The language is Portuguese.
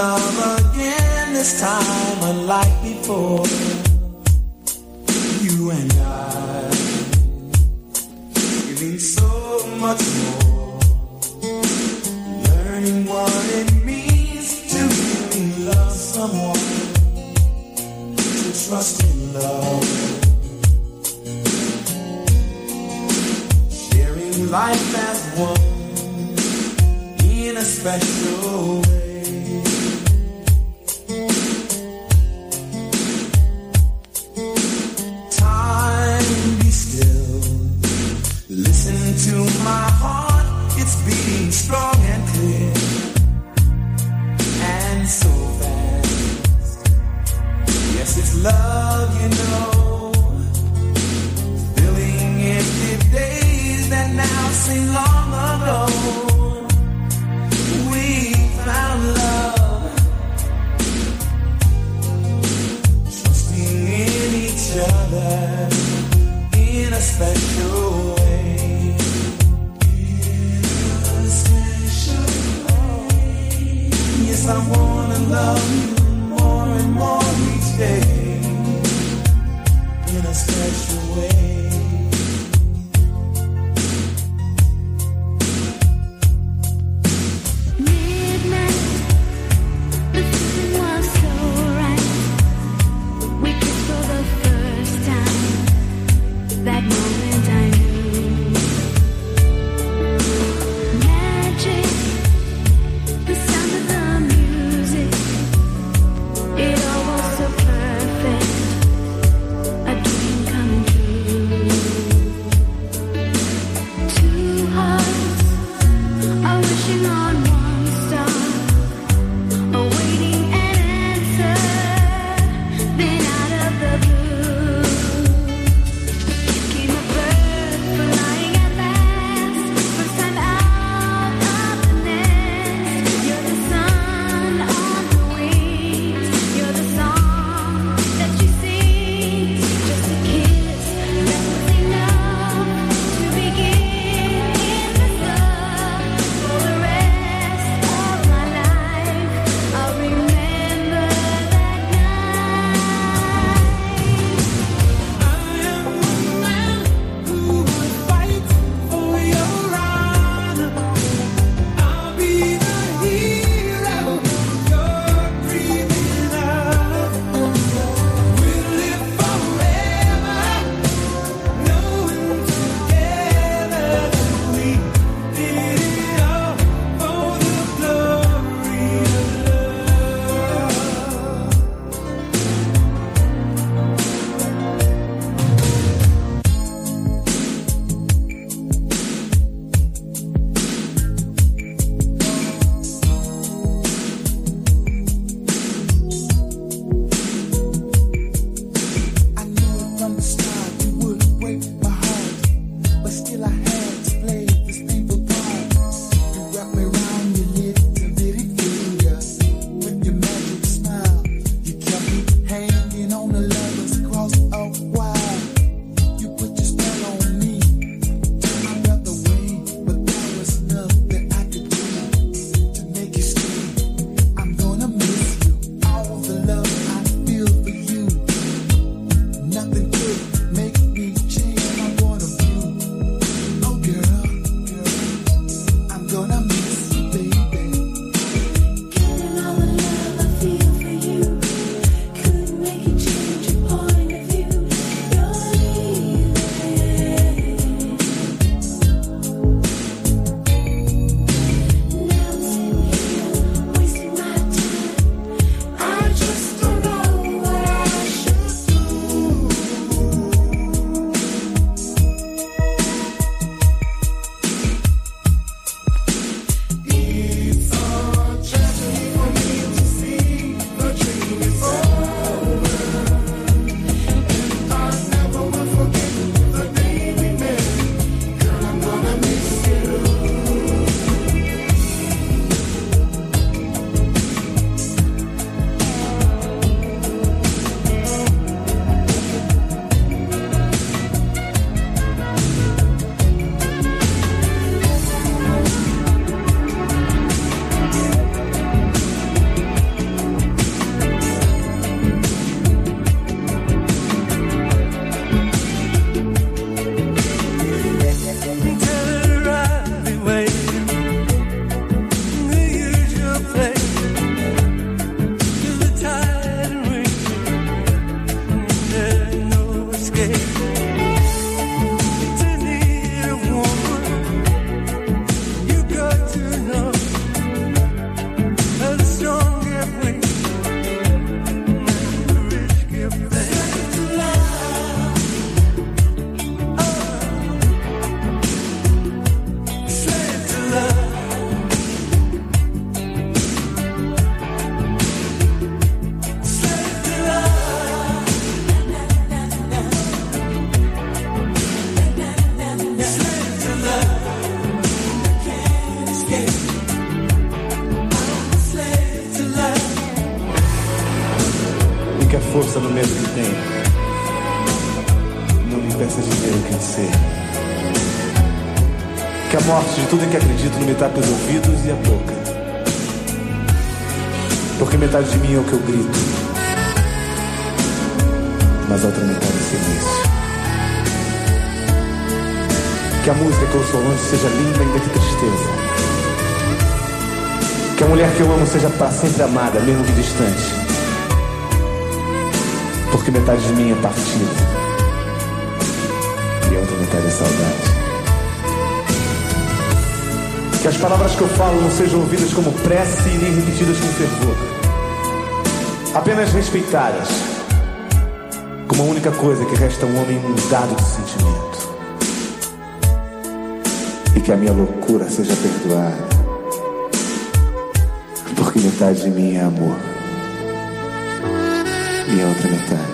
love again, this time unlike before. You and I, giving so much more. Learning what it means to really love someone, to trust in love. Sharing life as one in a special way. que força no medo que tenho. Não me peça dinheiro quem ser. Que a morte de tudo em que acredito não me tape os ouvidos e a boca. Porque metade de mim é o que eu grito. Mas a outra metade é silêncio. Que a música que eu sou longe seja linda ainda que tristeza. Que a mulher que eu amo seja para sempre amada, mesmo que distante. Porque metade de mim é partida. E a outra metade é saudade. Que as palavras que eu falo não sejam ouvidas como prece e nem repetidas com fervor. Apenas respeitadas. Como a única coisa que resta a um homem mudado de sentimento. E que a minha loucura seja perdoada. Porque metade de mim é amor. E a outra metade